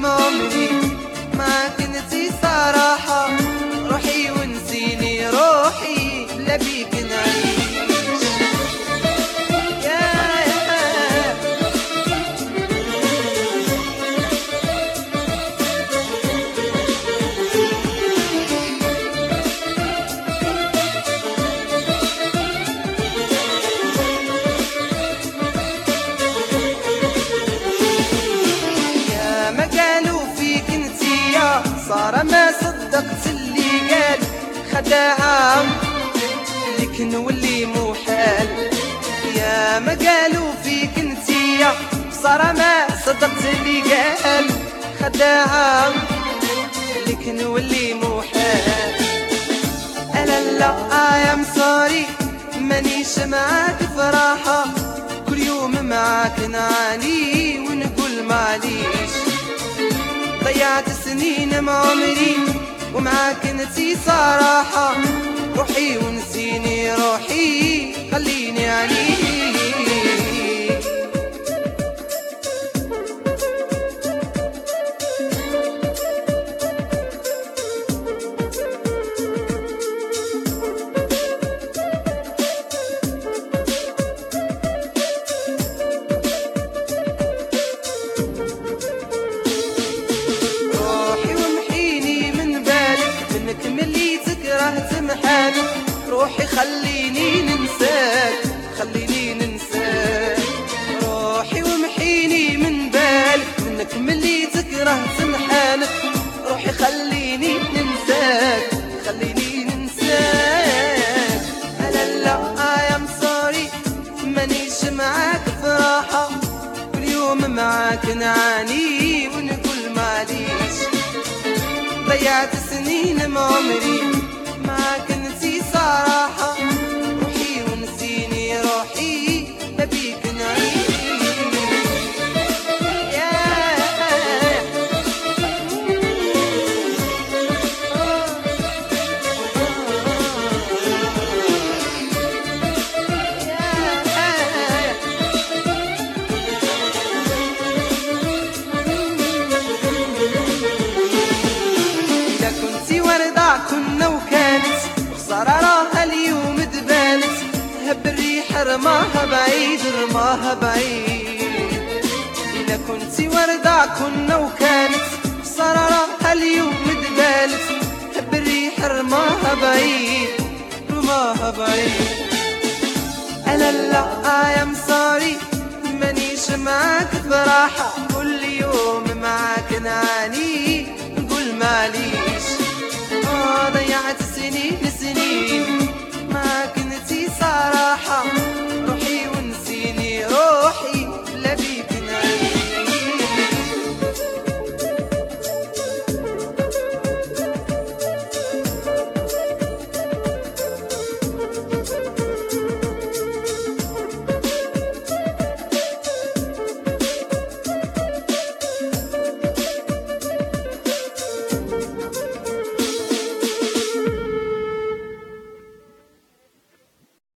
سنين من عمري معاك خداها لكن واللي مو حال يا ما قالوا فيك انتيا صار ما صدقت اللي قال. خداها لكن واللي مو حال أنا لا am sorry. مانيش معاك فرحة. كل يوم معاك نعاني ونقول معليش. ضيعت سنين من عمري. ومعاك نسي صراحة. روحي ونسيني روحي. خليني ننساك خليني ننساك. روحي ومحيني من بالك منك ملي تكره تمحالك روحي خليني ننساك خليني ننساك. لا I am sorry مانيش معاك فرحة كل يوم معاك نعاني ونقول معليش. ضيعت سنين من عمري رماها بعيد رماها بعيد إذا كنتي وردع كنا وكانت راها اليوم دبانت هب الريح رماها بعيد رماها بعيد